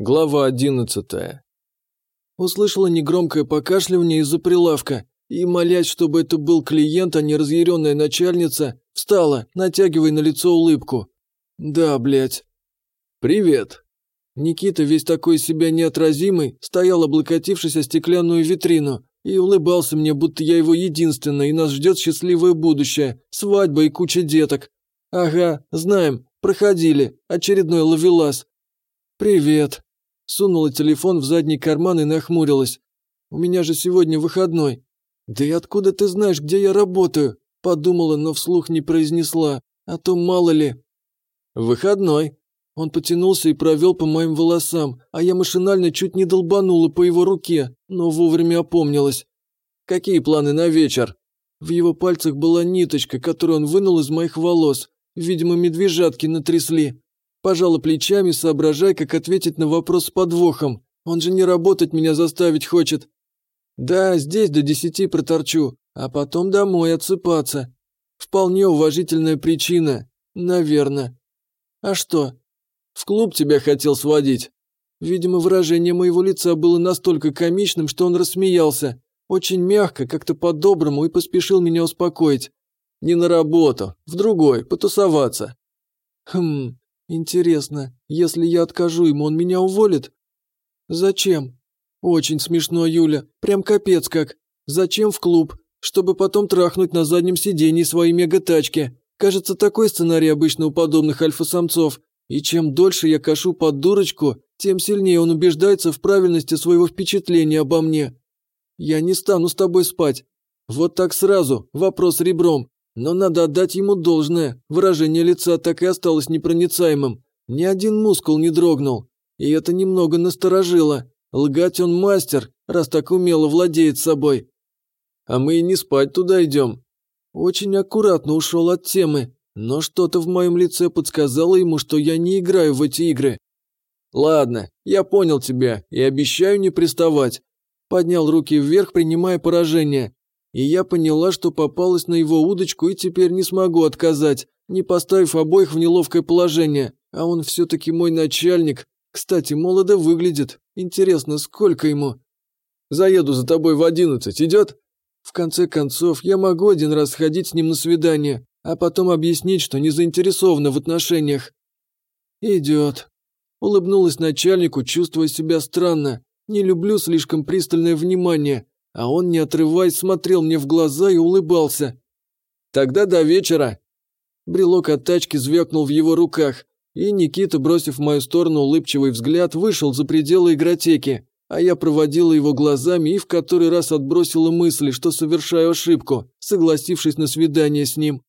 Глава одиннадцатая. Услышала негромкое покашливание из-за прилавка и, молясь, чтобы это был клиент, а не разъяренная начальница, встала, натягивая на лицо улыбку. «Да, блядь». «Привет». Никита, весь такой себя неотразимый, стоял, облокотившись о стеклянную витрину, и улыбался мне, будто я его единственная, и нас ждет счастливое будущее, свадьба и куча деток. Ага, знаем, проходили, очередной ловелас. «Привет», Сунула телефон в задний карман и нахмурилась. «У меня же сегодня выходной». «Да и откуда ты знаешь, где я работаю?» Подумала, но вслух не произнесла. А то мало ли. «Выходной». Он потянулся и провел по моим волосам, а я машинально чуть не долбанула по его руке, но вовремя опомнилась. «Какие планы на вечер?» В его пальцах была ниточка, которую он вынул из моих волос. Видимо, медвежатки натрясли. Пожала плечами, соображая, как ответить на вопрос с подвохом. Он же не работать меня заставить хочет. Да, здесь до десяти проторчу, а потом домой отсыпаться. Вполне уважительная причина. Наверное. А что? В клуб тебя хотел сводить. Видимо, выражение моего лица было настолько комичным, что он рассмеялся. Очень мягко, как-то по-доброму и поспешил меня успокоить. Не на работу, в другой, потусоваться. Хм, Интересно, если я откажу ему, он меня уволит? Зачем? Очень смешно, Юля, прям капец как. Зачем в клуб? Чтобы потом трахнуть на заднем сиденье своей мега-тачки. Кажется, такой сценарий обычно у подобных альфа-самцов. И чем дольше я кашу под дурочку, тем сильнее он убеждается в правильности своего впечатления обо мне. Я не стану с тобой спать. Вот так сразу, вопрос ребром. Но надо отдать ему должное, выражение лица так и осталось непроницаемым. Ни один мускул не дрогнул. И это немного насторожило. Лгать он мастер, раз так умело владеет собой. А мы и не спать туда идем. Очень аккуратно ушел от темы, но что-то в моем лице подсказало ему, что я не играю в эти игры. Ладно, я понял тебя и обещаю не приставать. Поднял руки вверх, принимая поражение. И я поняла, что попалась на его удочку и теперь не смогу отказать, не поставив обоих в неловкое положение. А он все-таки мой начальник. Кстати, молодо выглядит. Интересно, сколько ему? Заеду за тобой в одиннадцать, идет? В конце концов, я могу один раз сходить с ним на свидание, а потом объяснить, что не заинтересована в отношениях. Идет. Улыбнулась начальнику, чувствуя себя странно. Не люблю слишком пристальное внимание, а он, не отрываясь, смотрел мне в глаза и улыбался. «Тогда до вечера!» Брелок от тачки звякнул в его руках, и Никита, бросив в мою сторону улыбчивый взгляд, вышел за пределы игротеки, а я проводила его глазами и в который раз отбросила мысли, что совершаю ошибку, согласившись на свидание с ним.